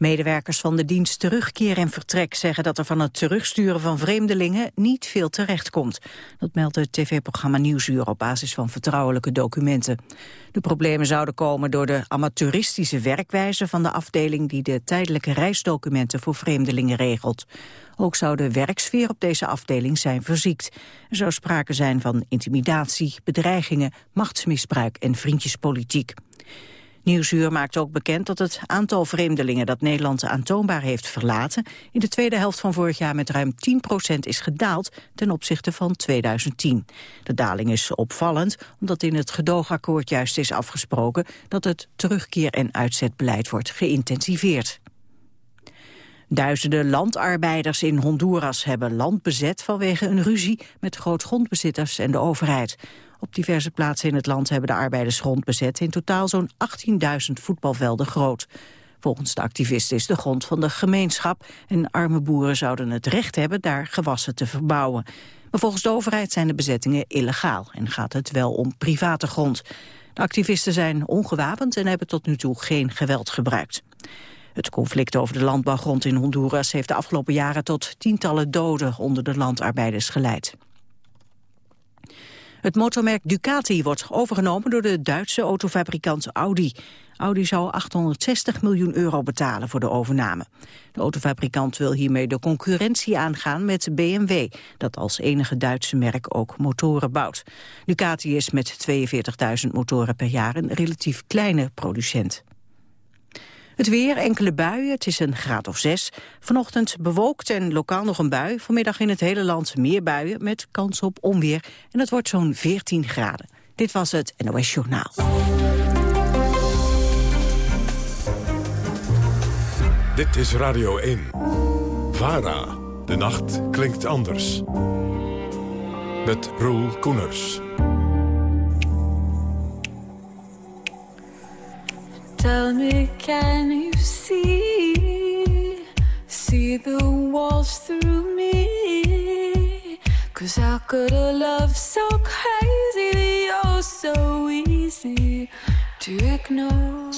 Medewerkers van de dienst Terugkeer en Vertrek zeggen dat er van het terugsturen van vreemdelingen niet veel terecht komt. Dat meldt het tv-programma Nieuwsuur op basis van vertrouwelijke documenten. De problemen zouden komen door de amateuristische werkwijze van de afdeling die de tijdelijke reisdocumenten voor vreemdelingen regelt. Ook zou de werksfeer op deze afdeling zijn verziekt. Er zou sprake zijn van intimidatie, bedreigingen, machtsmisbruik en vriendjespolitiek. Nieuwsuur maakt ook bekend dat het aantal vreemdelingen dat Nederland aantoonbaar heeft verlaten in de tweede helft van vorig jaar met ruim 10% is gedaald ten opzichte van 2010. De daling is opvallend omdat in het gedoogakkoord juist is afgesproken dat het terugkeer- en uitzetbeleid wordt geïntensiveerd. Duizenden landarbeiders in Honduras hebben land bezet vanwege een ruzie met grootgrondbezitters en de overheid. Op diverse plaatsen in het land hebben de arbeiders grond bezet, in totaal zo'n 18.000 voetbalvelden groot. Volgens de activisten is de grond van de gemeenschap en arme boeren zouden het recht hebben daar gewassen te verbouwen. Maar volgens de overheid zijn de bezettingen illegaal en gaat het wel om private grond. De activisten zijn ongewapend en hebben tot nu toe geen geweld gebruikt. Het conflict over de landbouwgrond in Honduras heeft de afgelopen jaren tot tientallen doden onder de landarbeiders geleid. Het motormerk Ducati wordt overgenomen door de Duitse autofabrikant Audi. Audi zou 860 miljoen euro betalen voor de overname. De autofabrikant wil hiermee de concurrentie aangaan met BMW... dat als enige Duitse merk ook motoren bouwt. Ducati is met 42.000 motoren per jaar een relatief kleine producent. Het weer, enkele buien, het is een graad of zes. Vanochtend bewolkt en lokaal nog een bui. Vanmiddag in het hele land meer buien met kans op onweer. En het wordt zo'n 14 graden. Dit was het NOS Journaal. Dit is Radio 1. VARA. De nacht klinkt anders. Met Roel Koeners. Tell me, can you see? See the walls through me? Cause how could a love so crazy be oh so easy to ignore?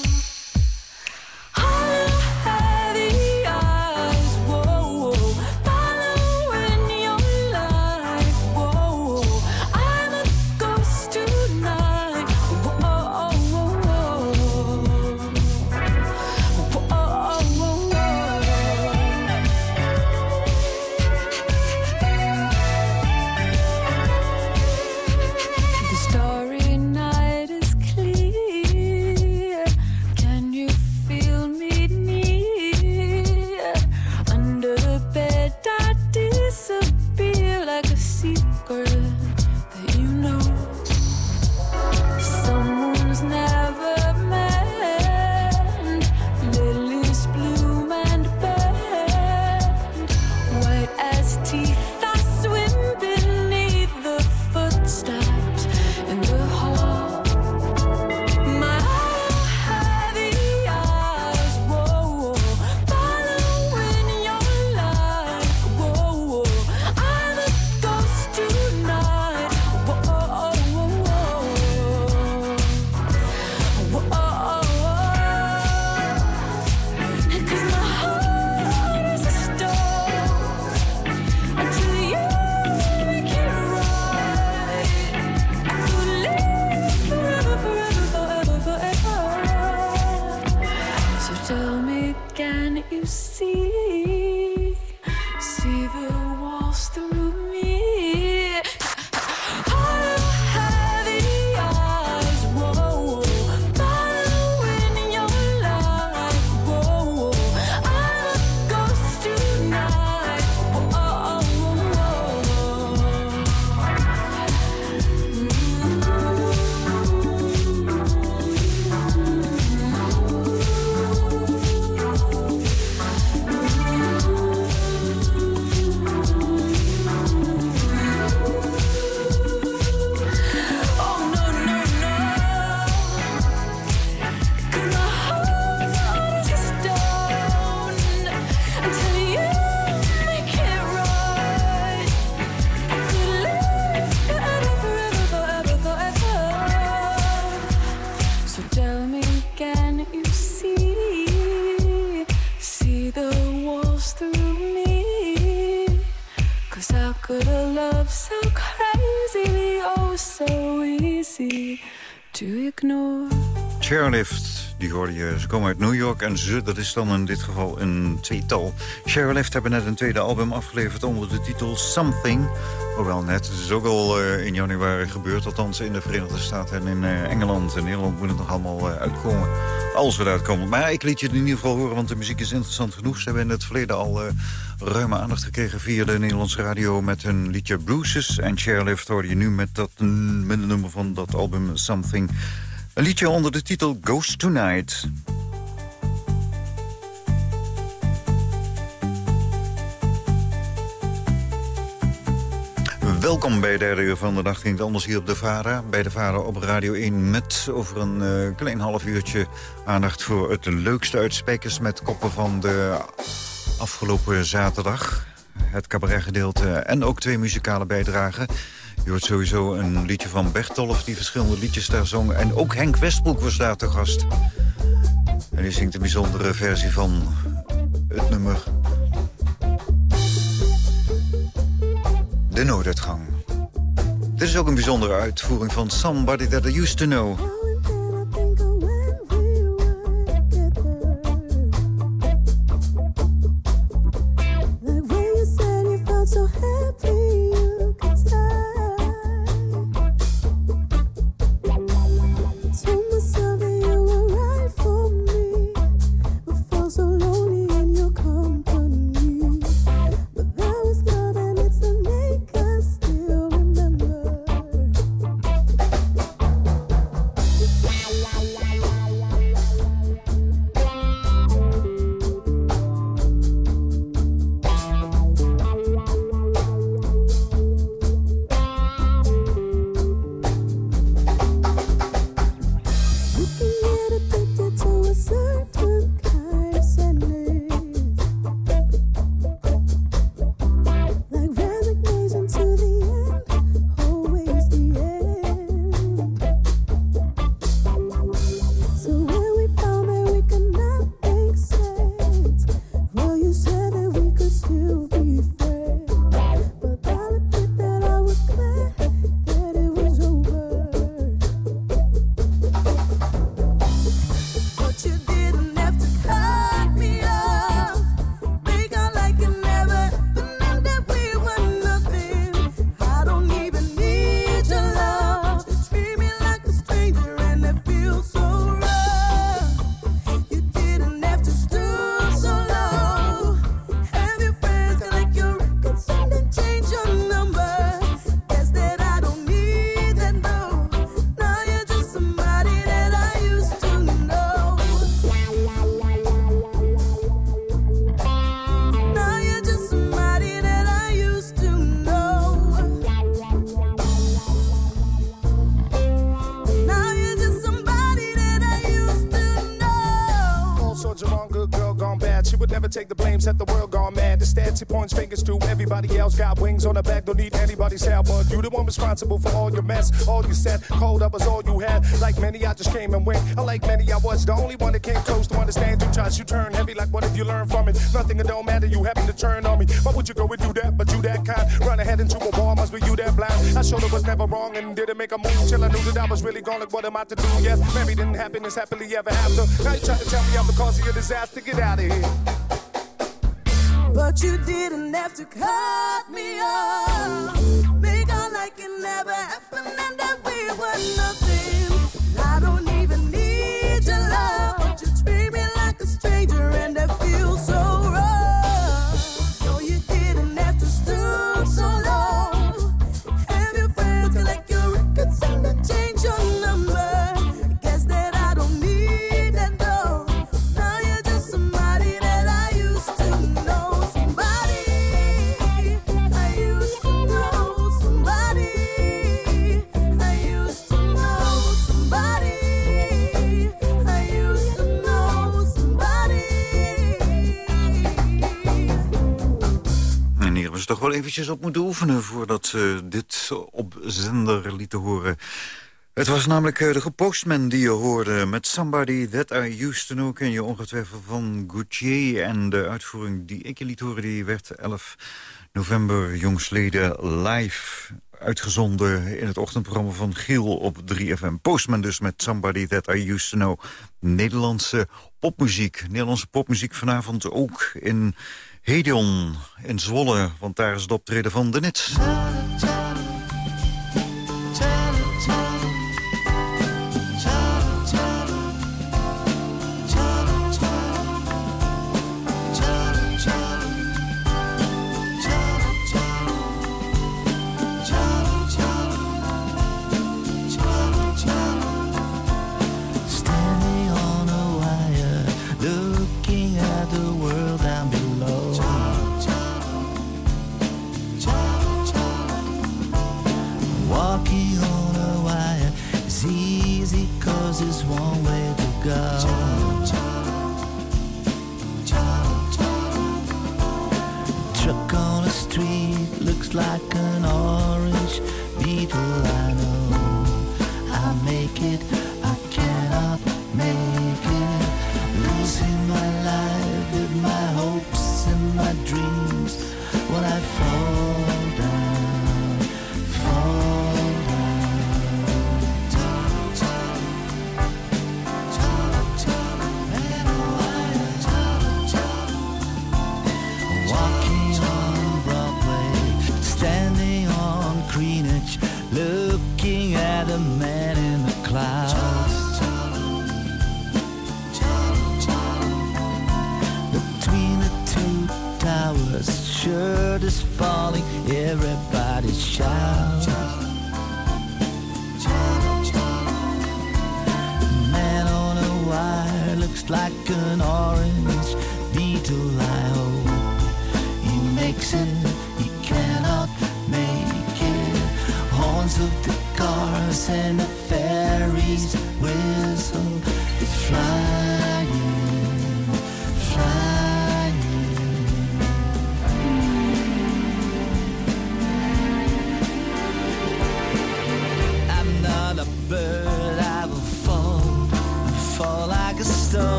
En ze, dat is dan in dit geval een tweetal. Chairlift hebben net een tweede album afgeleverd onder de titel Something. Hoewel net, het is ook al uh, in januari gebeurd. Althans in de Verenigde Staten en in uh, Engeland. In Nederland moet het nog allemaal uh, uitkomen. Als we eruit komen. Maar ik liet je het in ieder geval horen, want de muziek is interessant genoeg. Ze hebben in het verleden al ruime aandacht gekregen via de Nederlandse radio... met hun liedje Bruises. En Chairlift hoorde je nu met dat met nummer van dat album Something... Een liedje onder de titel Ghost Tonight. Welkom bij de derde uur van de dag. Het anders hier op de VARA. Bij de VARA op Radio 1 met over een uh, klein half uurtje aandacht voor het leukste uit met koppen van de afgelopen zaterdag. Het cabaretgedeelte en ook twee muzikale bijdragen. Je hoort sowieso een liedje van Bertolf die verschillende liedjes daar zong. En ook Henk Westbroek was daar te gast. En die zingt een bijzondere versie van het nummer... De nooduitgang. Dit is ook een bijzondere uitvoering van Somebody That I Used To Know... everybody else. Got wings on the back, don't need anybody's help. But you the one responsible for all your mess. All you said, cold up was all you had. Like many, I just came and went. Like many, I was the only one that came close to understand you. Touch, you turn heavy, like what if you learn from it? Nothing, it don't matter, you happen to turn on me. Why would you go and do that? But you that kind. Run ahead into a wall, must be you that blind. I showed it was never wrong and didn't make a move till I knew that I was really gone. Like, what am I to do? Yes, married and happiness, happily ever after. Now you try to tell me I'm the cause of your disaster. Get out of here. But you didn't have to cut me off. Make out like it never happened and that we were nothing. Op moeten oefenen... voordat ze dit op zender lieten horen. Het was namelijk eh, de Postman die je hoorde met Somebody That I Used To Know. Ken je ongetwijfeld van Gauthier. En de uitvoering die ik je liet horen... die werd 11 november jongsleden live uitgezonden in het ochtendprogramma van Giel op 3FM. Postman dus met Somebody That I Used To Know. Nederlandse popmuziek. Nederlandse popmuziek vanavond ook in Hedion in Zwolle. Want daar is het optreden van de like an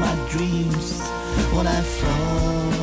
my dreams when I fall.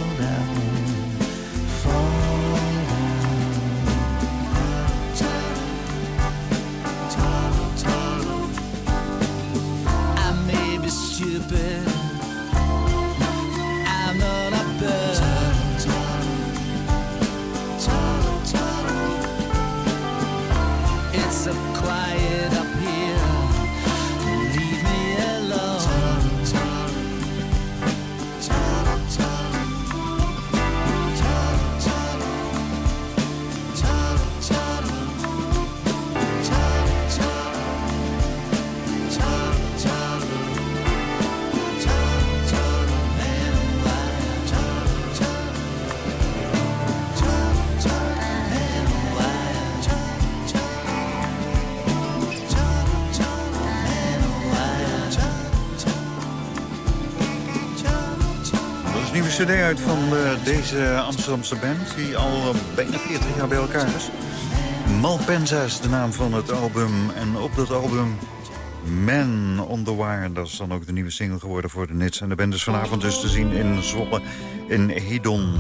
Cd uit van uh, deze Amsterdamse band... die al uh, bijna 40 jaar bij elkaar is. Malpensa is de naam van het album. En op dat album Man on the Wire. Dat is dan ook de nieuwe single geworden voor de Nits. En de band is vanavond dus te zien in Zwolle in Hedon.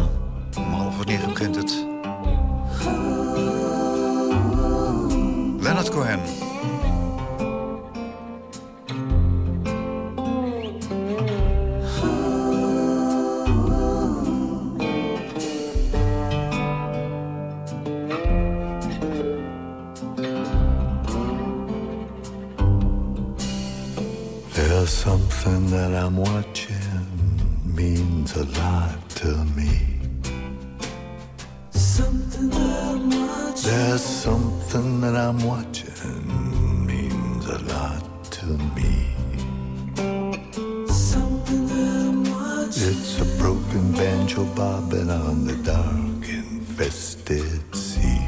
Om half wanneer begint het. Something that I'm watching means a lot to me. Something that I'm watching. It's a broken banjo bobbing on the dark infested sea.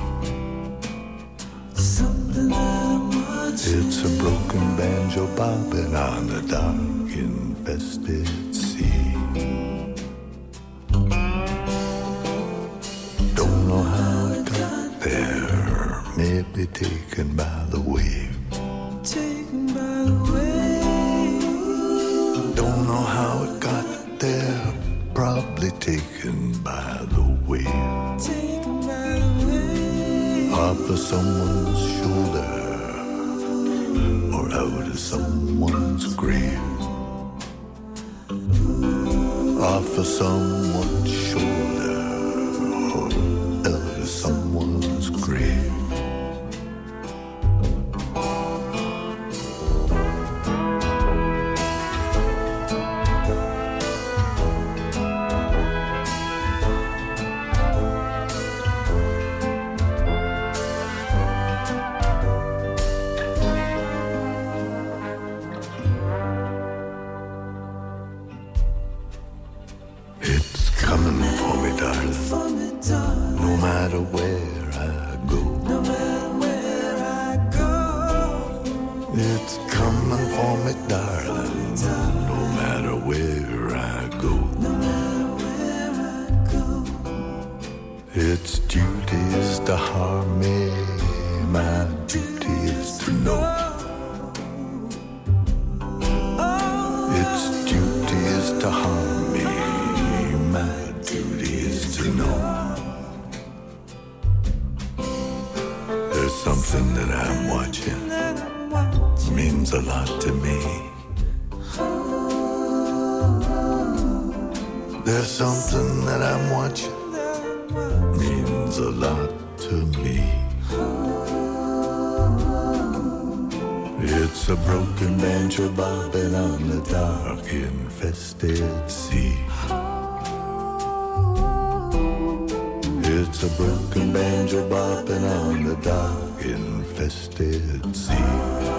Something that I'm watching. It's a broken banjo bobbing on the dark infested maybe taken by the wave. Taken by the wave. Don't know how it got there, probably taken by the wave. Taken by the wave. Off of someone's shoulder or out of someone's grave. Off of someone's to harm me. My duty is to know. There's something that I'm watching. Means a lot to me. There's something that I'm watching. Broken banjo bobbing on the dark infested sea. It's a broken banjo bobbing on the dark infested sea.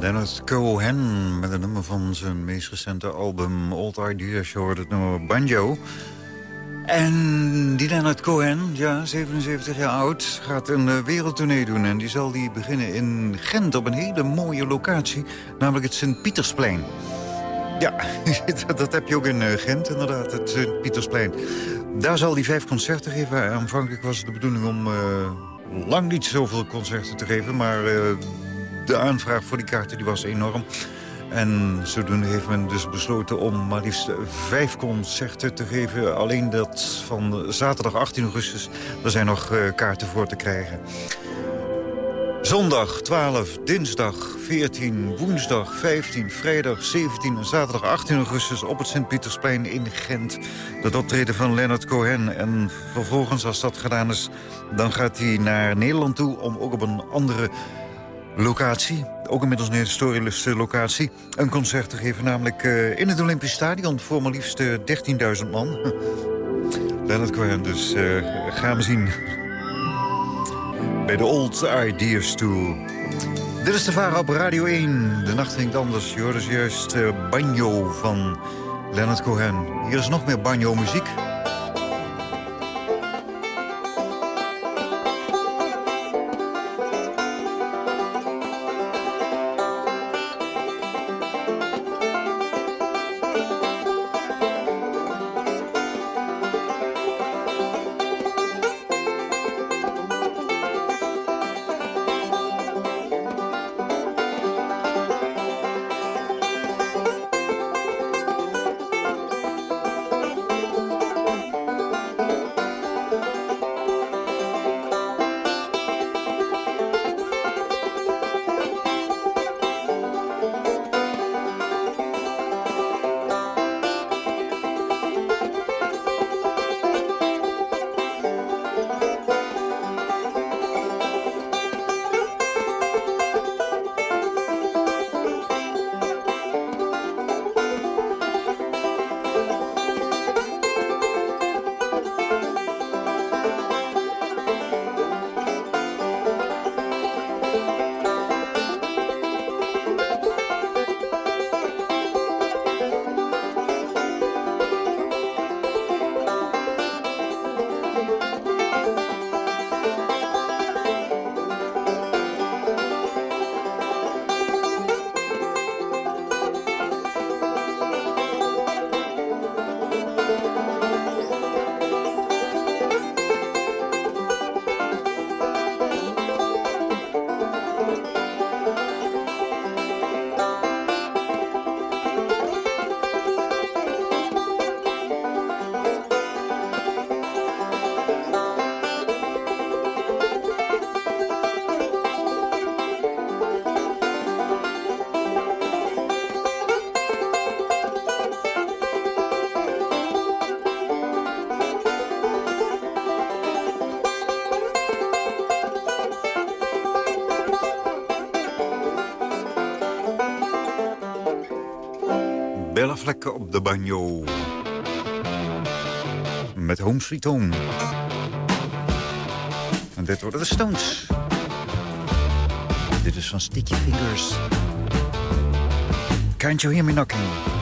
Leonard Cohen met een nummer van zijn meest recente album Old Ideas. Je hoort het nummer Banjo. En die Leonard Cohen, ja, 77 jaar oud, gaat een uh, wereldtournee doen. En die zal die beginnen in Gent op een hele mooie locatie. Namelijk het Sint-Pietersplein. Ja, dat heb je ook in uh, Gent inderdaad, het Sint-Pietersplein. Daar zal hij vijf concerten geven. Aanvankelijk was het de bedoeling om uh, lang niet zoveel concerten te geven. Maar de aanvraag voor die kaarten die was enorm. En zodoende heeft men dus besloten om maar liefst vijf concerten te geven. Alleen dat van zaterdag 18 augustus, daar zijn nog uh, kaarten voor te krijgen. Zondag 12, dinsdag 14, woensdag 15, vrijdag 17 en zaterdag 18 augustus op het Sint-Pietersplein in Gent. Dat optreden van Leonard Cohen. En vervolgens, als dat gedaan is, dan gaat hij naar Nederland toe om ook op een andere locatie, ook inmiddels een historische locatie, een concert te geven. Namelijk uh, in het Olympisch Stadion voor maar liefst uh, 13.000 man. Leonard Cohen, dus gaan we zien. Bij de Old Ideas Tour. Dit is de Vara op Radio 1. De nacht ging anders. Je hoorde dus juist banjo van Leonard Cohen. Hier is nog meer banjo-muziek. Banjo. Met Home Sweet Home. En dit worden de Stones. Dit is van Sticky Fingers. Can't you hear me knocking?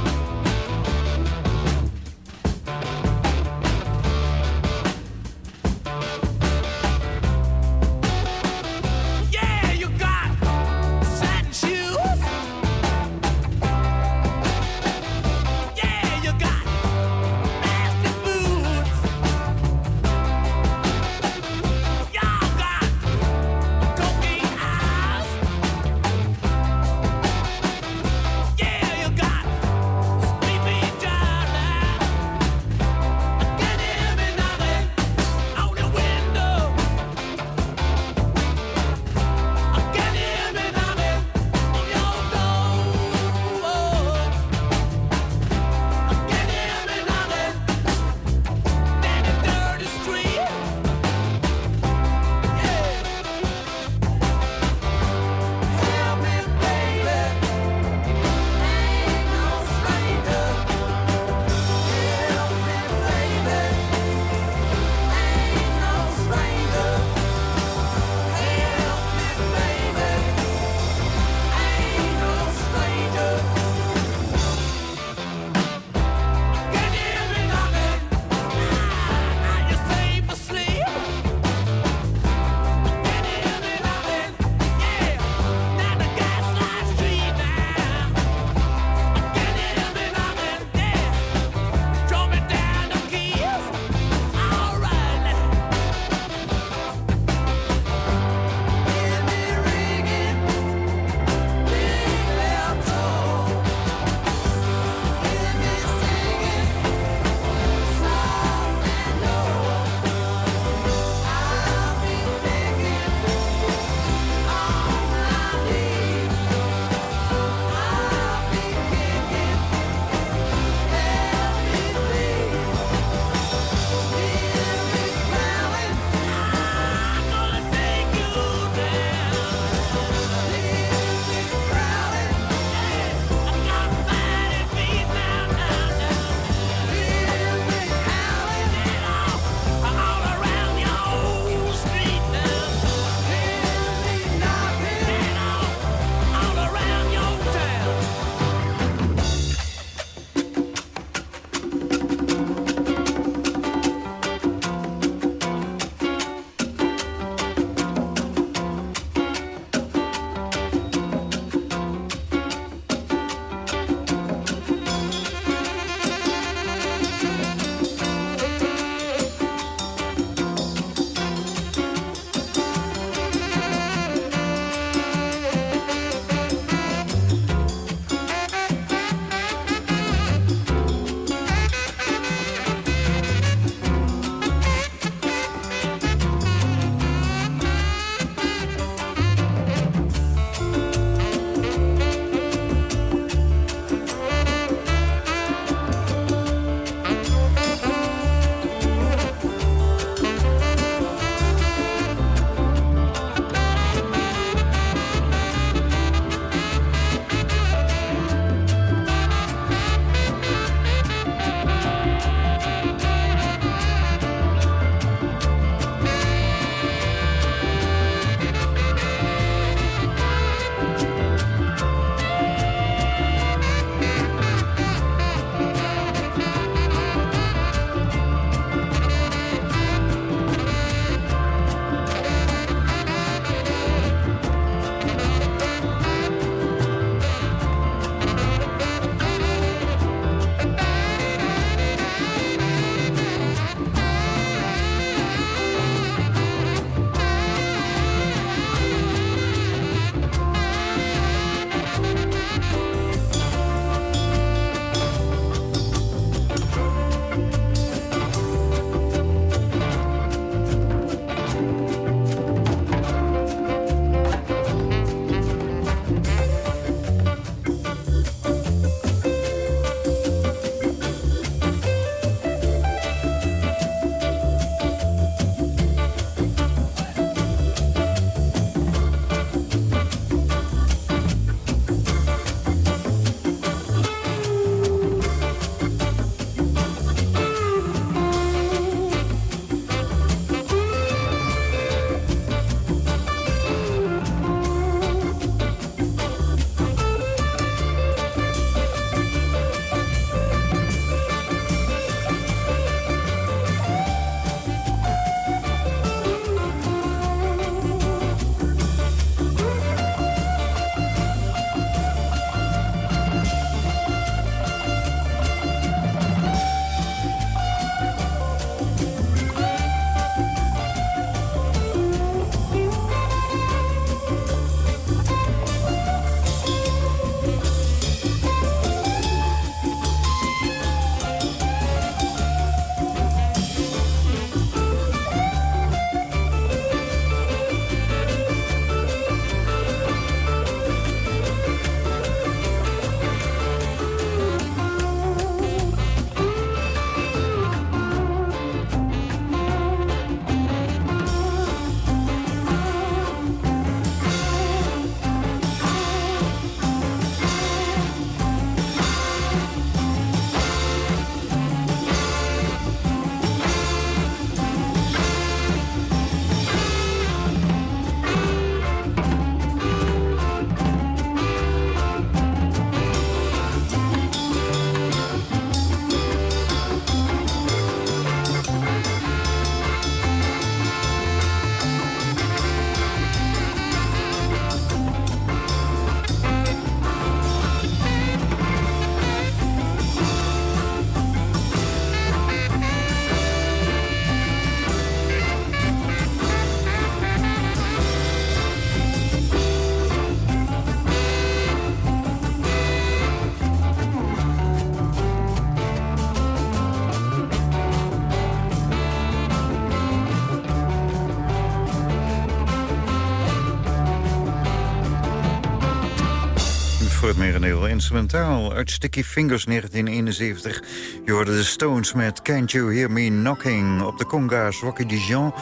Instrumentaal. Uit Sticky Fingers 1971. Je hoorde de Stones met Can't You Hear Me Knocking... op de conga's Rocky Dijon.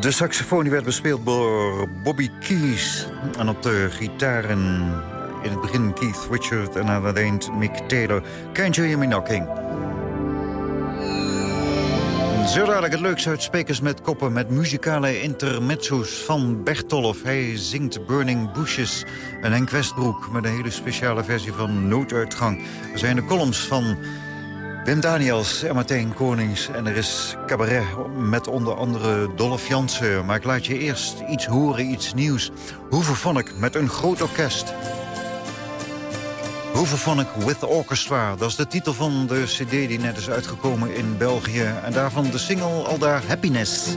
De saxofoon werd bespeeld door Bobby Keys. En op de gitaren in het begin Keith Richard en aan het eind Mick Taylor. Can't You Hear Me Knocking. Zo dadelijk het leukste uit Spekers met Koppen... met muzikale intermezzo's van Bertolf. Hij zingt Burning Bushes. En Henk Westbroek met een hele speciale versie van Nooduitgang. Er zijn de columns van Wim Daniels en Martijn Konings. En er is cabaret met onder andere Dolph Jansen. Maar ik laat je eerst iets horen, iets nieuws. Hoeveel ik met een groot orkest... Hoeverphonic with Orchestra. Dat is de titel van de cd die net is uitgekomen in België. En daarvan de single al daar Happiness.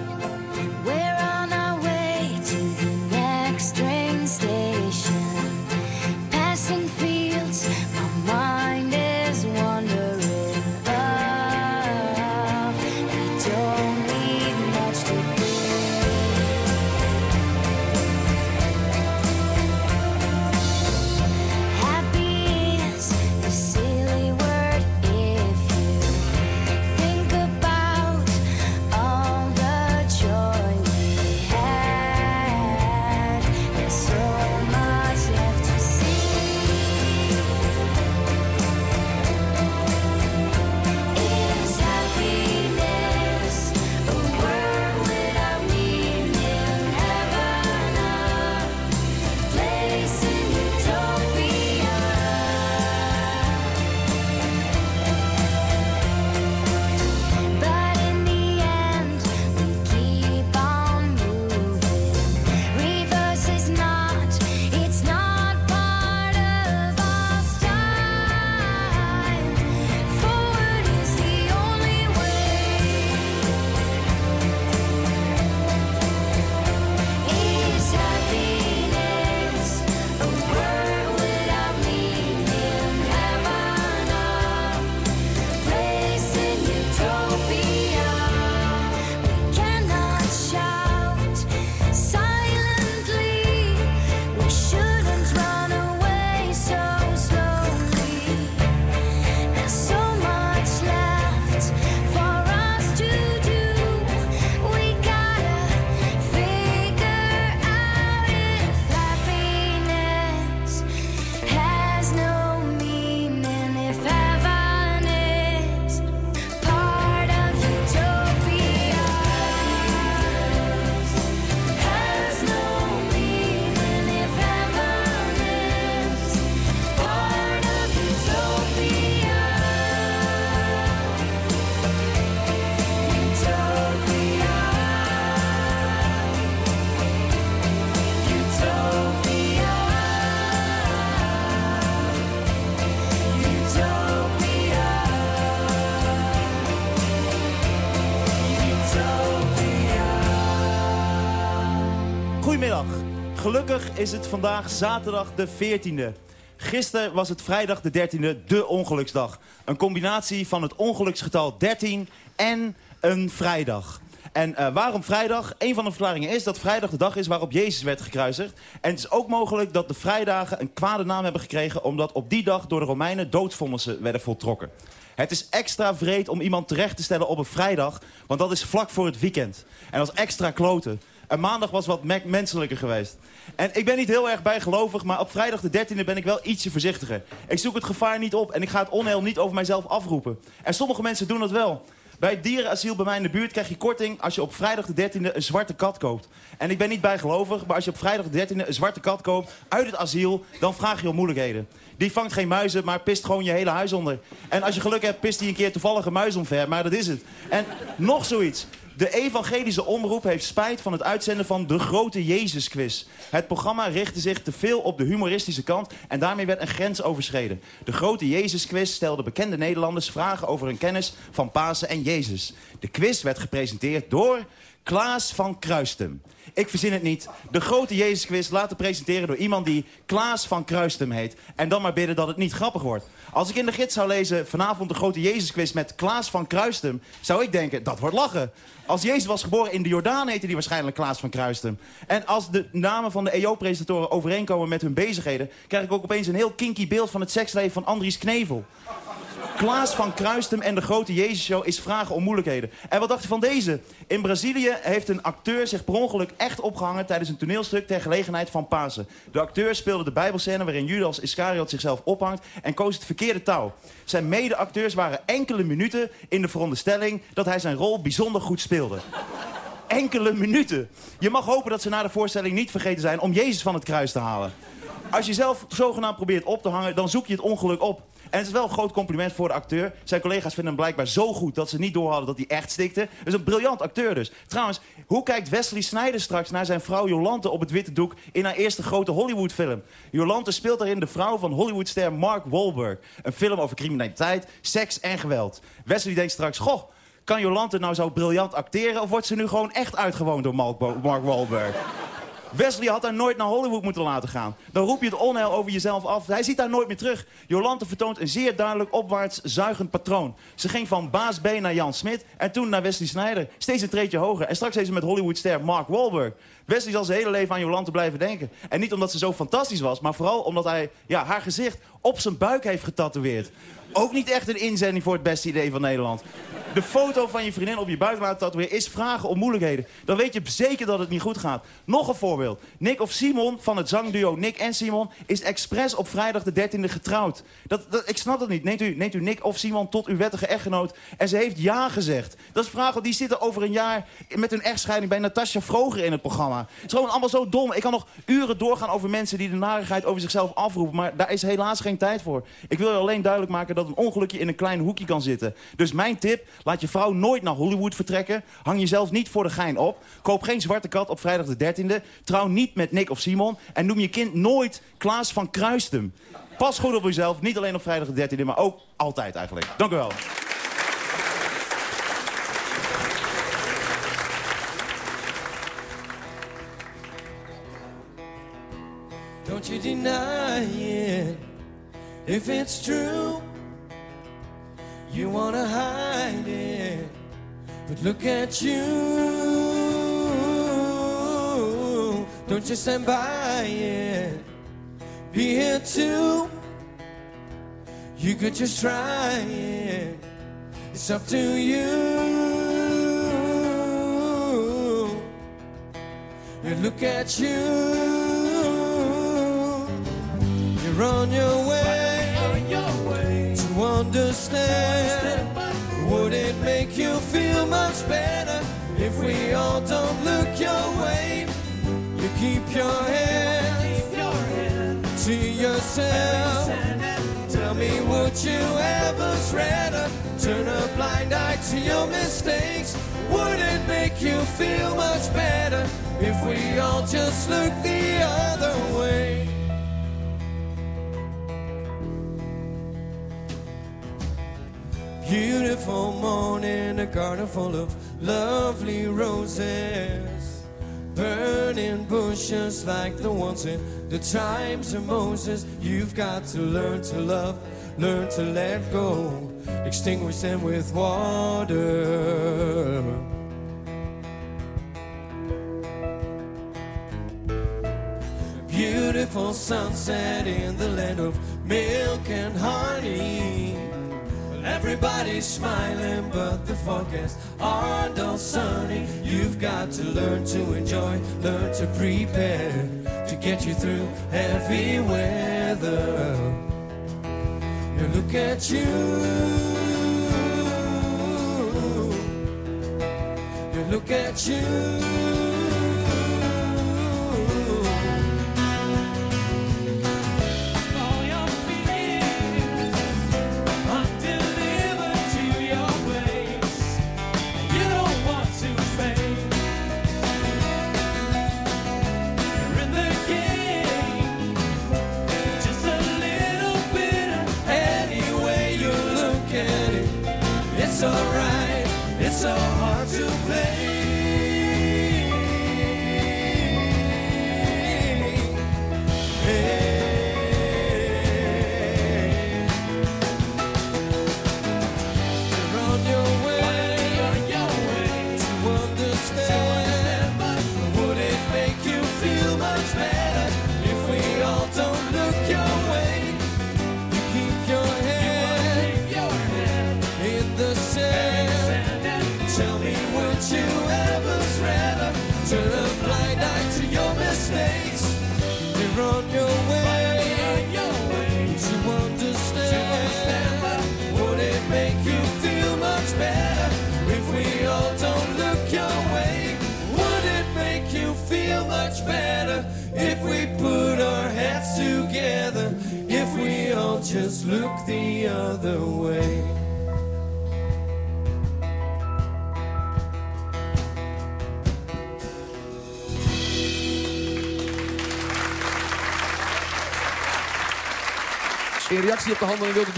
Gelukkig is het vandaag zaterdag de 14e. Gisteren was het vrijdag de 13e, de ongeluksdag. Een combinatie van het ongeluksgetal 13 en een vrijdag. En uh, waarom vrijdag? Een van de verklaringen is dat vrijdag de dag is waarop Jezus werd gekruisigd. En het is ook mogelijk dat de vrijdagen een kwade naam hebben gekregen... omdat op die dag door de Romeinen doodvonnissen werden voltrokken. Het is extra vreed om iemand terecht te stellen op een vrijdag... want dat is vlak voor het weekend. En als extra kloten. En maandag was wat menselijker geweest. En ik ben niet heel erg bijgelovig, maar op vrijdag de 13e ben ik wel ietsje voorzichtiger. Ik zoek het gevaar niet op en ik ga het onheil niet over mijzelf afroepen. En sommige mensen doen dat wel. Bij het dierenasiel bij mij in de buurt krijg je korting als je op vrijdag de 13e een zwarte kat koopt. En ik ben niet bijgelovig, maar als je op vrijdag de 13e een zwarte kat koopt uit het asiel, dan vraag je om moeilijkheden. Die vangt geen muizen, maar pist gewoon je hele huis onder. En als je geluk hebt, pist hij een keer toevallig een muis omver, maar dat is het. En nog zoiets. De evangelische omroep heeft spijt van het uitzenden van de grote Jezus-quiz. Het programma richtte zich te veel op de humoristische kant en daarmee werd een grens overschreden. De grote Jezus-quiz stelde bekende Nederlanders vragen over hun kennis van Pasen en Jezus. De quiz werd gepresenteerd door Klaas van Kruistum. Ik verzin het niet. De grote Jezusquiz laten presenteren door iemand die Klaas van Kruistum heet. En dan maar bidden dat het niet grappig wordt. Als ik in de gids zou lezen vanavond de grote Jezusquiz met Klaas van Kruistum... zou ik denken, dat wordt lachen. Als Jezus was geboren in de Jordaan heette hij waarschijnlijk Klaas van Kruistum. En als de namen van de EO-presentatoren overeenkomen met hun bezigheden... krijg ik ook opeens een heel kinky beeld van het seksleven van Andries Knevel. Klaas van Kruistum en de grote Jezus-show is vragen om moeilijkheden. En wat dacht je van deze? In Brazilië heeft een acteur zich per ongeluk echt opgehangen... tijdens een toneelstuk ter gelegenheid van Pasen. De acteur speelde de bijbelscène waarin Judas Iscariot zichzelf ophangt... en koos het verkeerde touw. Zijn mede-acteurs waren enkele minuten in de veronderstelling... dat hij zijn rol bijzonder goed speelde enkele minuten. Je mag hopen dat ze na de voorstelling niet vergeten zijn om Jezus van het kruis te halen. Als je zelf zogenaamd probeert op te hangen, dan zoek je het ongeluk op. En het is wel een groot compliment voor de acteur. Zijn collega's vinden hem blijkbaar zo goed dat ze niet doorhadden dat hij echt stikte. Is een briljant acteur dus. Trouwens, hoe kijkt Wesley Snyder straks naar zijn vrouw Jolante op het witte doek in haar eerste grote Hollywoodfilm? Jolante speelt daarin de vrouw van Hollywoodster Mark Wahlberg. Een film over criminaliteit, seks en geweld. Wesley denkt straks, goh, kan Jolante nou zo briljant acteren... of wordt ze nu gewoon echt uitgewoond door Mark Wahlberg? Wesley had haar nooit naar Hollywood moeten laten gaan. Dan roep je het onheil over jezelf af. Hij ziet haar nooit meer terug. Jolante vertoont een zeer duidelijk opwaarts zuigend patroon. Ze ging van baas B naar Jan Smit en toen naar Wesley Snyder. Steeds een treetje hoger. En straks is ze met Hollywoodster Mark Wahlberg. Wesley zal zijn hele leven aan Jolante blijven denken. En niet omdat ze zo fantastisch was, maar vooral omdat hij ja, haar gezicht op zijn buik heeft getatoeëerd. Ook niet echt een inzending voor het beste idee van Nederland. De foto van je vriendin op je buik laten is vragen om moeilijkheden. Dan weet je zeker dat het niet goed gaat. Nog een voorbeeld. Nick of Simon van het zangduo Nick en Simon... is expres op vrijdag de 13e getrouwd. Dat, ik snap dat niet. Neemt u, neemt u Nick of Simon tot uw wettige echtgenoot... en ze heeft ja gezegd. Dat is vragen, die zitten over een jaar met een echtscheiding... bij Natasja Vroger in het programma. Het is gewoon allemaal zo dom. Ik kan nog uren doorgaan over mensen die de narigheid over zichzelf afroepen... maar daar is helaas geen tijd voor. Ik wil je alleen duidelijk maken dat een ongelukje in een klein hoekje kan zitten. Dus mijn tip, laat je vrouw nooit naar Hollywood vertrekken. Hang jezelf niet voor de gein op. Koop geen zwarte kat op vrijdag de 13e. Trouw niet met Nick of Simon. En noem je kind nooit Klaas van Kruistum. Pas goed op jezelf, niet alleen op vrijdag de 13e, maar ook altijd eigenlijk. Dank u wel. Don't you deny it if it's true. You hide but look at you. Don't just stand by it. Be here too. You could just try it. It's up to you. And look at you. You're on your way to understand. Would it you feel much better if we all don't look your way? You keep your head to yourself. Tell me, would you ever rather turn a blind eye to your mistakes? Would it make you feel much better if we all just look the other way? Beautiful morning, a garden full of lovely roses. Burning bushes like the ones in the times of Moses. You've got to learn to love, learn to let go. Extinguish them with water. Beautiful sunset in the land of milk and honey. Everybody's smiling, but the forecasts aren't all sunny. You've got to learn to enjoy, learn to prepare to get you through heavy weather. You look at you. You look at you.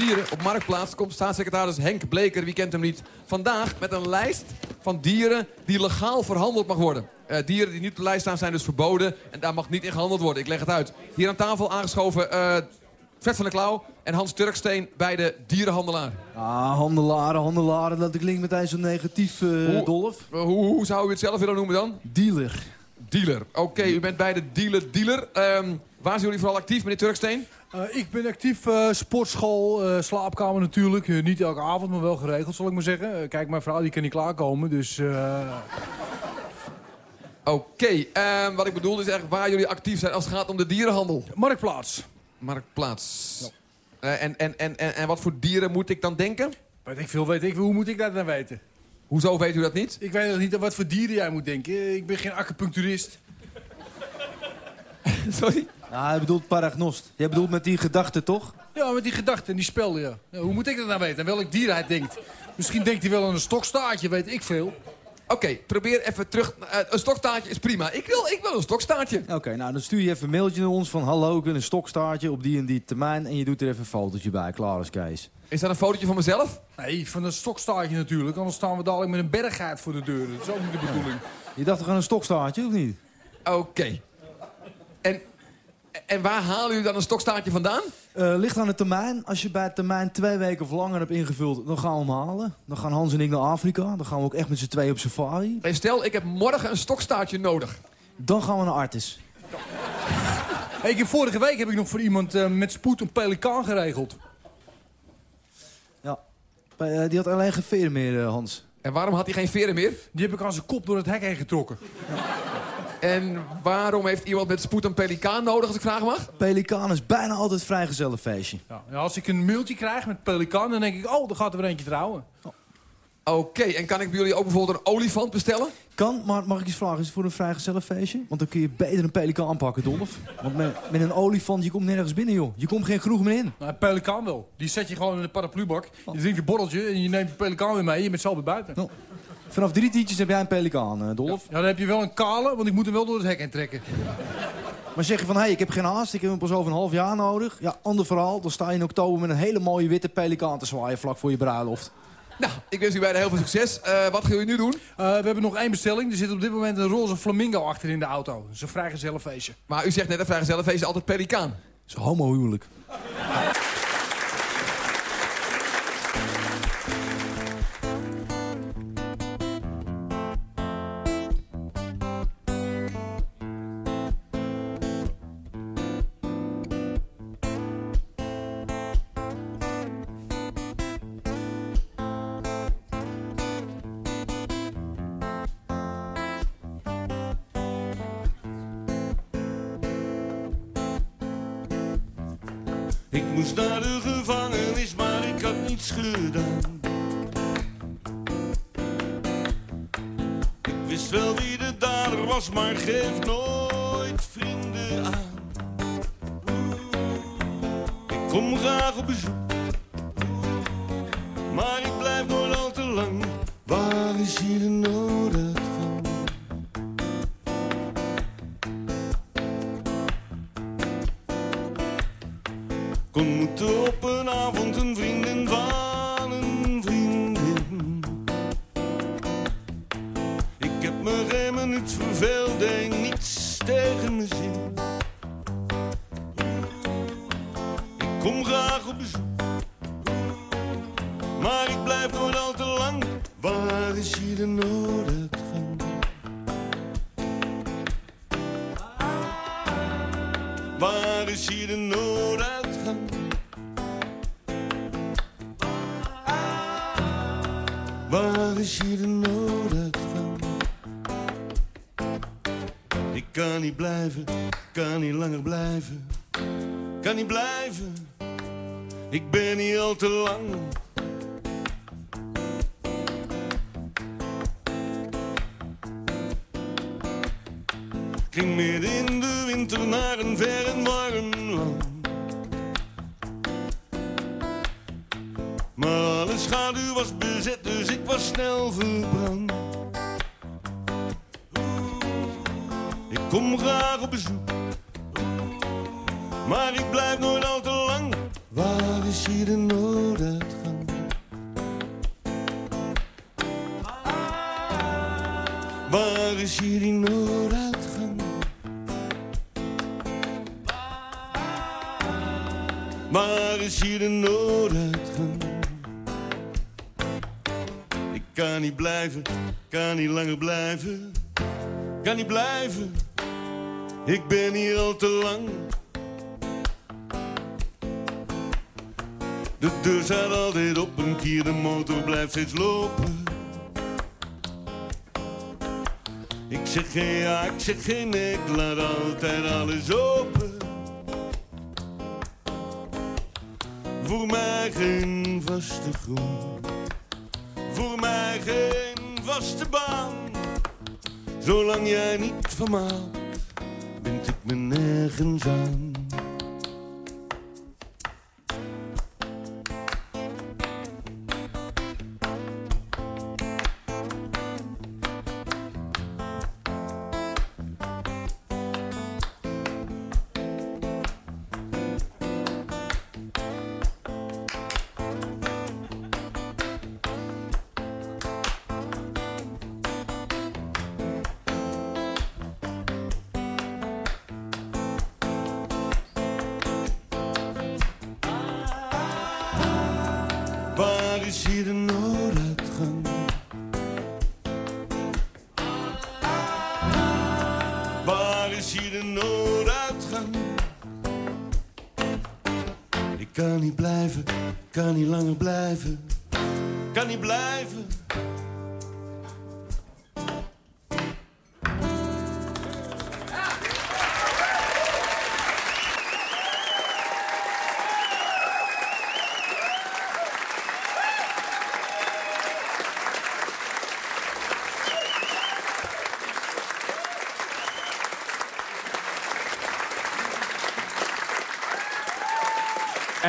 Dieren op Marktplaats komt staatssecretaris Henk Bleker, wie kent hem niet, vandaag met een lijst van dieren die legaal verhandeld mag worden. Eh, dieren die niet op de lijst staan zijn dus verboden en daar mag niet in gehandeld worden. Ik leg het uit. Hier aan tafel aangeschoven uh, Fred van der Klauw en Hans Turksteen bij de dierenhandelaar. Ah, handelaren, handelaren, dat klinkt meteen zo negatief, eh Hoe- Dolf. Uh, hoe, hoe zou u het zelf willen noemen dan? Dealer. Dealer. Oké, u bent bij de dealer dealer. Ehm, waar zijn jullie vooral actief, meneer Turksteen? Eh, ik ben actief eh, sportschool, eh, slaapkamer natuurlijk. Niet elke avond, maar wel geregeld, zal ik maar zeggen. Kijk, mijn vrouw die kan niet klaarkomen, dus... Oké, ehm, wat ik bedoel is eigenlijk waar jullie actief zijn als het gaat om de dierenhandel. Marktplaats. Marktplaats. Eh, en, en, en, en, en wat voor dieren moet ik dan denken? Weet ik veel, weet ik. Hoe moet ik dat dan weten? Hoezo weet u dat niet? Ik weet nog niet aan wat voor dieren jij moet denken. Ik ben geen acupuncturist. Sorry? Nou, hij bedoelt paragnost. Jij bedoelt met die gedachte, toch? Ja, met die gedachten, die spel, ja. Ja, Hoe moet ik dat nou weten? Aan welk dier hij denkt? Misschien denkt hij wel aan een stokstaartje, weet ik veel. Oké, probeer even terug. eh, een stokstaartje is prima. Ik wil, ik wil een stokstaartje. Oké, nou dan stuur je even een mailtje naar ons van... Hallo, ik wil een stokstaartje op die en die termijn... en je doet er even een fotootje bij. Klaar is Kees. Is dat een fotootje van mezelf? Nee, van een stokstaartje natuurlijk. Anders staan we dadelijk met een berggaat voor de deur. Dat is ook niet de bedoeling. Je dacht toch aan een stokstaartje, of niet? Oké. En, en waar halen jullie dan een stokstaartje vandaan? Eh, ligt aan de termijn. Als je bij het termijn twee weken of langer hebt ingevuld... dan gaan we hem halen. Dan gaan Hans en ik naar Afrika. Dan gaan we ook echt met z'n tweeën op safari. En stel, ik heb morgen een stokstaartje nodig. Dan gaan we naar Artis. Hey, ik heb vorige week heb ik nog voor iemand eh, met spoed een pelikaan geregeld. Ja. Bij, eh, die had alleen geen veren meer, Hans. En waarom had hij geen veren meer? Die heb ik aan zijn kop door het hek heen getrokken. En waarom heeft iemand met spoed een pelikaan nodig, als ik vragen mag? Pelikaan is bijna altijd vrijgezellenfeestje. Ja, ja, als ik een mailtje krijg met pelikaan, dan denk ik... oh, dan gaat er weer eentje trouwen. Oké, en kan ik bij jullie ook bijvoorbeeld een olifant bestellen? Kan, maar mag ik eens vragen, is het voor een vrijgezellenfeestje? Want dan kun je beter een pelikaan aanpakken, Dolf. Want met, met een olifant, je komt nergens binnen, joh. Je komt geen kroeg meer in. Nou, een pelikaan wel. Die zet je gewoon in de paraplubak. Je drinkt een borreltje en je neemt de pelikaan weer mee. Je bent zo weer buiten. Nou, vanaf drie tientjes heb jij een pelikaan, eh, Dolf. Ja, dan heb je wel een kale, want ik moet hem wel door het hek heen trekken. Maar zeg je van, hé, hey, ik heb geen haast, ik heb hem pas over een half jaar nodig. Ja, ander verhaal, dan sta je in oktober met een hele mooie witte pelikaan te zwaaien vlak voor je bruiloft. Nou, ik wens u beiden heel veel succes. Eh, wat gaan jullie nu doen? Eh, we hebben nog één bestelling. Er zit op dit moment een roze flamingo achter in de auto. Dat is een vrijgezellenfeestje. Maar u zegt net, een vrijgezellenfeest is altijd pelikaan. Dat is een homohuwelijk. gedaan. Ik wist wel wie de dader was, maar geef nooit vrienden aan. Ik kom graag op bezoek, kom graag op bezoek, maar ik blijf nooit al te lang. Waar is hier de nood uit van? Waar is hier de nooduitgang? Waar is hier de nooduitgang? Ik kan niet blijven, kan niet langer blijven. Kan niet blijven, ik ben hier al te lang. Blijft steeds lopen. Ik zeg geen ja, ik zeg geen ik laat altijd alles open. Voor mij geen vaste grond, voor mij geen vaste baan. Zolang jij niet houdt, bind ik me nergens aan.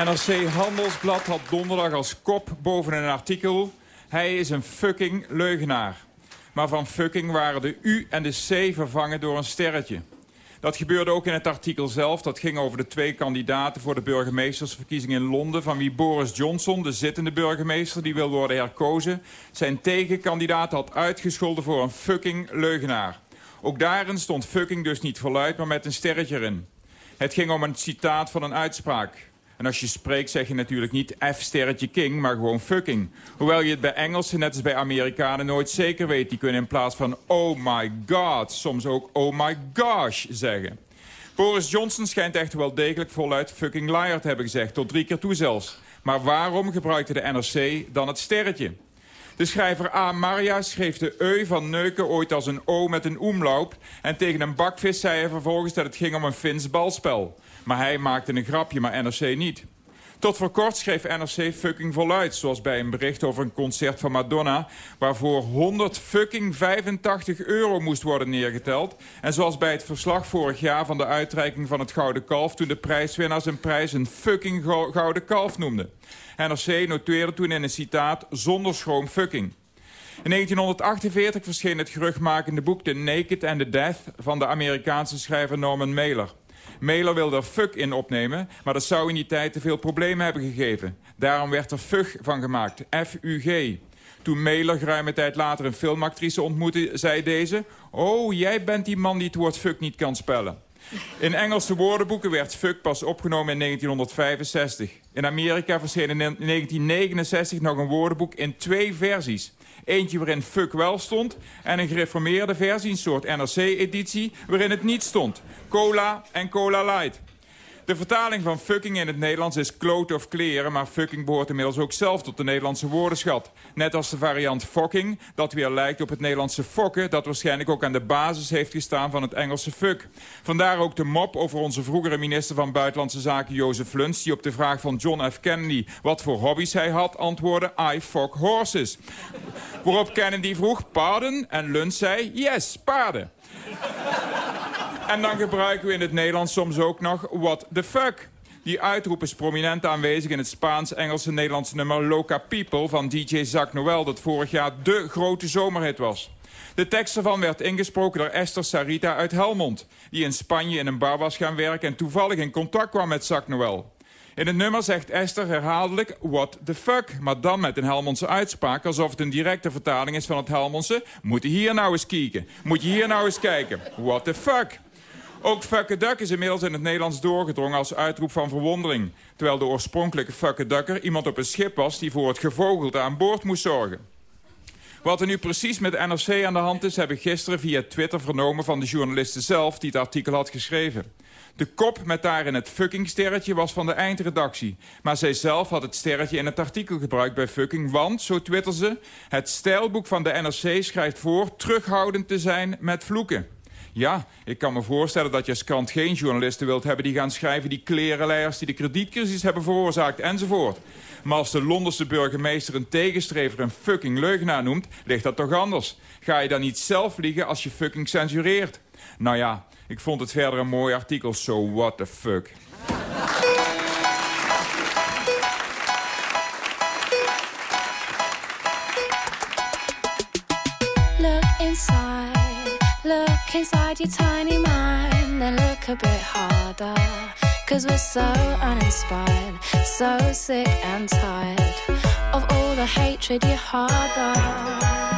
NRC Handelsblad had donderdag als kop boven een artikel... Hij is een fucking leugenaar. Maar van fucking waren de U en de C vervangen door een sterretje. Dat gebeurde ook in het artikel zelf. Dat ging over de twee kandidaten voor de burgemeestersverkiezing in Londen... van wie Boris Johnson, de zittende burgemeester, die wil worden herkozen... zijn tegenkandidaat had uitgescholden voor een fucking leugenaar. Ook daarin stond fucking dus niet voluit, maar met een sterretje erin. Het ging om een citaat van een uitspraak. En als je spreekt zeg je natuurlijk niet F-sterretje king, maar gewoon fucking. Hoewel je het bij Engelsen, net als bij Amerikanen, nooit zeker weet. Die kunnen in plaats van oh my god soms ook oh my gosh zeggen. Boris Johnson schijnt echter wel degelijk voluit fucking liar te hebben gezegd. Tot drie keer toe zelfs. Maar waarom gebruikte de NRC dan het sterretje? De schrijver A. Maria schreef de eu van neuken ooit als een o met een omloop. En tegen een bakvis zei hij vervolgens dat het ging om een Fins balspel. Maar hij maakte een grapje, maar NRC niet. Tot voor kort schreef NRC fucking voluit. Zoals bij een bericht over een concert van Madonna... waarvoor 100 fucking 85 euro moest worden neergeteld. En zoals bij het verslag vorig jaar van de uitreiking van het Gouden Kalf... toen de prijswinnaars een prijs een fucking Gouden Kalf noemden. NRC noteerde toen in een citaat zonder schroom fucking. In 1948 verscheen het geruchtmakende boek The Naked and the Death... van de Amerikaanse schrijver Norman Mailer. Mailer wilde er fuck in opnemen, maar dat zou in die tijd te veel problemen hebben gegeven. Daarom werd er fug van gemaakt, F-U-G. Toen Mailer geruime tijd later een filmactrice ontmoette, zei deze... Oh, jij bent die man die het woord fuck niet kan spellen. In Engelse woordenboeken werd fuck pas opgenomen in 1965. In Amerika verscheen in 1969 nog een woordenboek in twee versies. Eentje waarin fuck wel stond en een gereformeerde versie, een soort NRC-editie, waarin het niet stond. Cola en Cola Light. De vertaling van fucking in het Nederlands is kloot of kleren... maar fucking behoort inmiddels ook zelf tot de Nederlandse woordenschat. Net als de variant fucking, dat weer lijkt op het Nederlandse fokken... dat waarschijnlijk ook aan de basis heeft gestaan van het Engelse fuck. Vandaar ook de mop over onze vroegere minister van Buitenlandse Zaken Jozef Luns... die op de vraag van John F. Kennedy wat voor hobby's hij had... antwoordde I fuck horses. Waarop Kennedy vroeg pardon en Luns zei yes, paarden. En dan gebruiken we in het Nederlands soms ook nog what the fuck. Die uitroep is prominent aanwezig in het Spaans, Engelse, Nederlandse nummer Loca People van DJ Zak Noel, dat vorig jaar de grote zomerhit was. De tekst ervan werd ingesproken door Esther Sarita uit Helmond, die in Spanje in een bar was gaan werken en toevallig in contact kwam met Zak Noel. In het nummer zegt Esther herhaaldelijk what the fuck, maar dan met een Helmondse uitspraak... alsof het een directe vertaling is van het Helmondse. Moet je hier nou eens kijken. Moet je hier nou eens kijken. What the fuck. Ook fuckeduck is inmiddels in het Nederlands doorgedrongen als uitroep van verwondering. Terwijl de oorspronkelijke fuckeducker iemand op een schip was... die voor het gevogelte aan boord moest zorgen. Wat er nu precies met NRC aan de hand is... heb ik gisteren via Twitter vernomen van de journaliste zelf... die het artikel had geschreven. De kop met daarin het fucking sterretje was van de eindredactie. Maar zij zelf had het sterretje in het artikel gebruikt bij fucking... want, zo twitterde ze, het stijlboek van de NRC schrijft voor... terughoudend te zijn met vloeken. Ja, ik kan me voorstellen dat je als krant geen journalisten wilt hebben... die gaan schrijven die klerenleiers die de kredietcrisis hebben veroorzaakt enzovoort. Maar als de Londense burgemeester een tegenstrever een fucking leugenaar noemt... ligt dat toch anders. Ga je dan niet zelf vliegen als je fucking censureert? Nou ja, ik vond het verder een mooi artikel, so what the fuck. Look inside your tiny mind, then look a bit harder. Cause we're so uninspired, so sick and tired of all the hatred you harbor.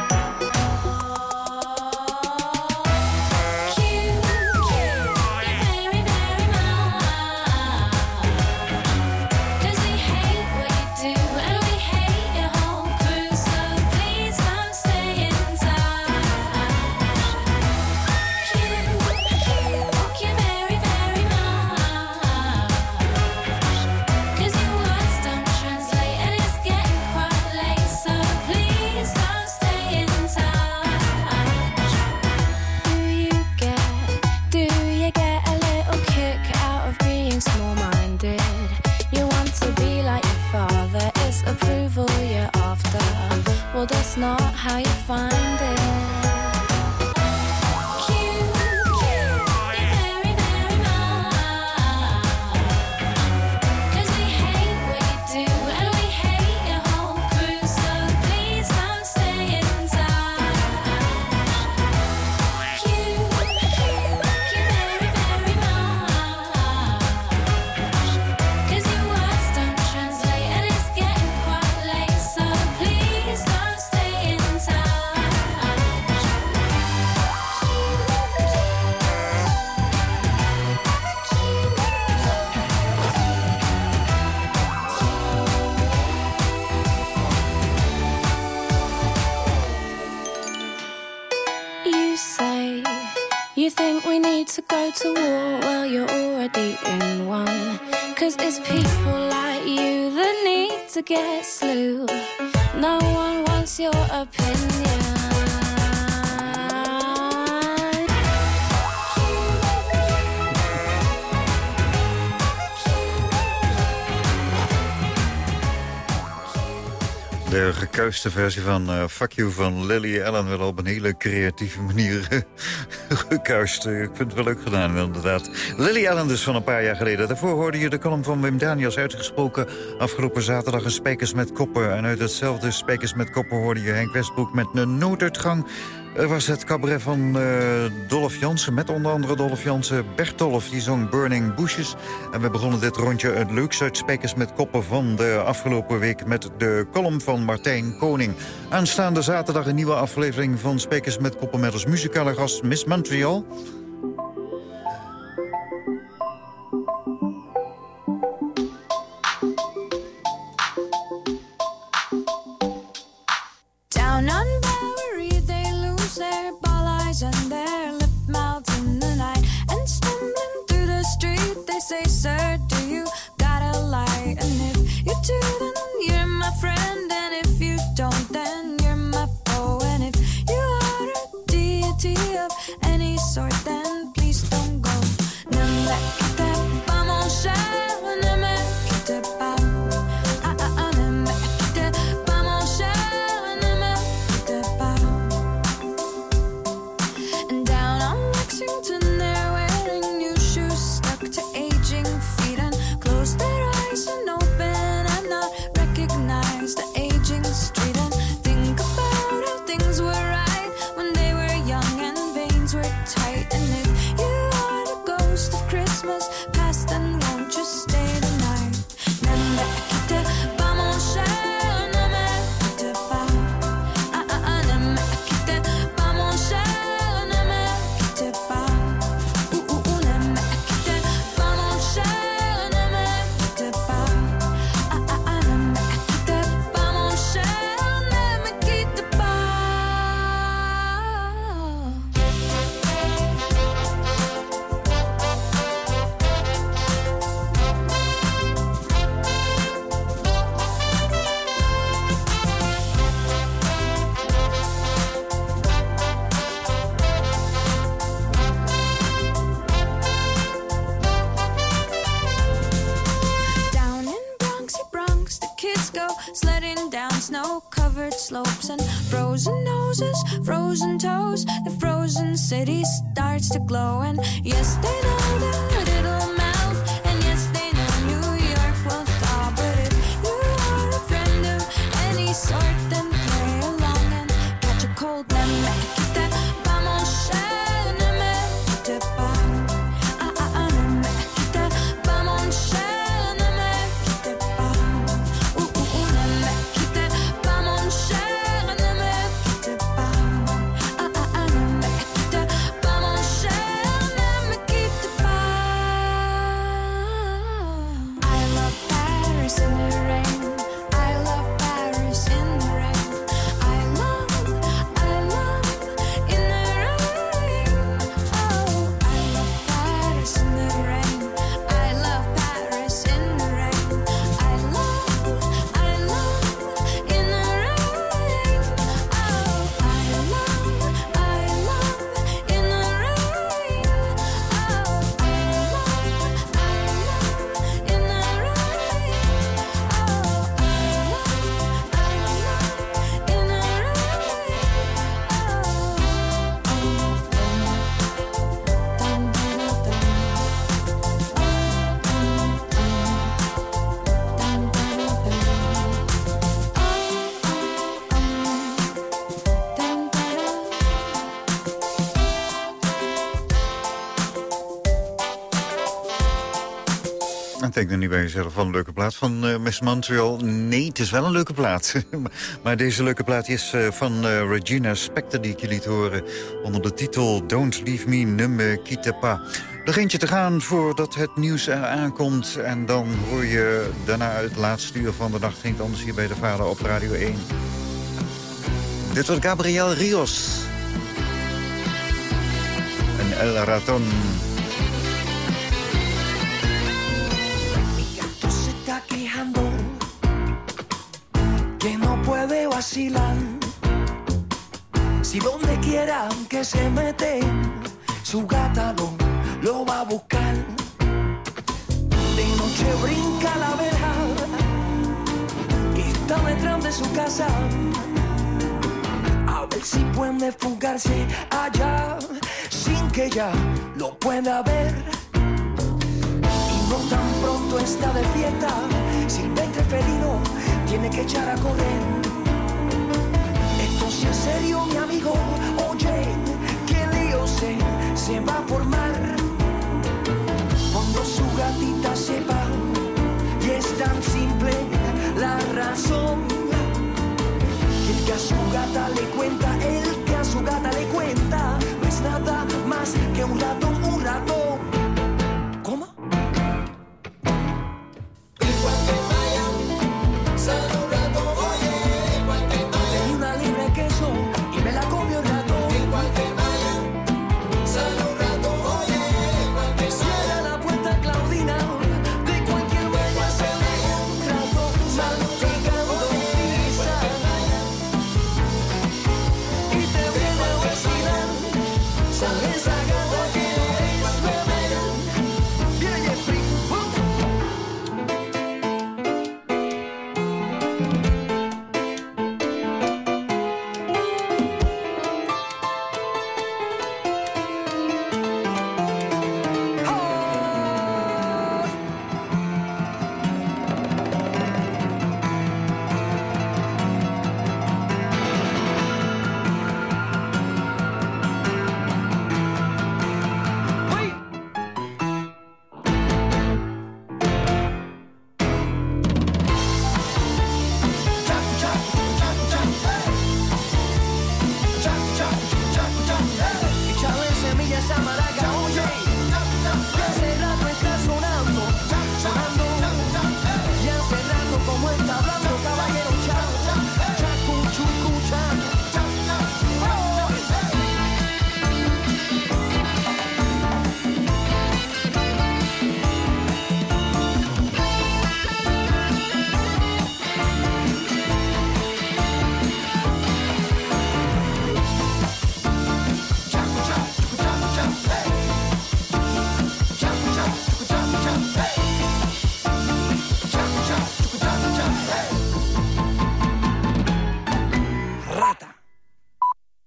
Gekuiste versie van eh, Fuck You van Lily Allen... wel op een hele creatieve manier gekuist. Ik vind het wel leuk gedaan, inderdaad. Lily Allen dus van een paar jaar geleden. Daarvoor hoorde je de column van Wim Daniels uitgesproken... afgelopen zaterdag een Spijkers met Koppen. En uit hetzelfde Spijkers met Koppen hoorde je Henk Westbroek met een nooduitgang... Er was het cabaret van eh, Dolph Jansen, met onder andere Dolph Jansen. Bert Dolph, die zong Burning Bushes. En we begonnen dit rondje het leukste uit Spijkers met Koppen van de afgelopen week... met de column van Martijn Koning. Aanstaande zaterdag een nieuwe aflevering van Spijkers met Koppen... met als muzikale gast Miss Montreal. Down on say, sir, do you got a light? And if you do, then toes. The frozen city starts to glow, and denk dan niet bij jezelf van een leuke plaat van eh Miss Montreal. Nee, het is wel een leuke plaat. maar deze leuke plaat is eh, van eh, Regina Spector die ik je liet horen... onder de titel Don't Leave Me, Ne Me Quitte Pas. Nog eentje te gaan voordat het nieuws er aankomt. En dan hoor je daarna het laatste uur van de nacht... ging anders hier bij de Vader op Radio 1. Dit wordt Gabriel Rios. En El Raton. Si donde quiera que se mete, su gata lo, lo va a buscar. De noche brinca la verja que está detrás de su casa. A ver si puede fugarse allá sin que ella lo pueda ver. No tan pronto está de fiesta, silvestre felino tiene que echar a correr. Es serio, mi amigo, oye, que lío se, se va a formar. Cuando su gatita sepa, y es tan simple la razón, que el que a su gata le cuenta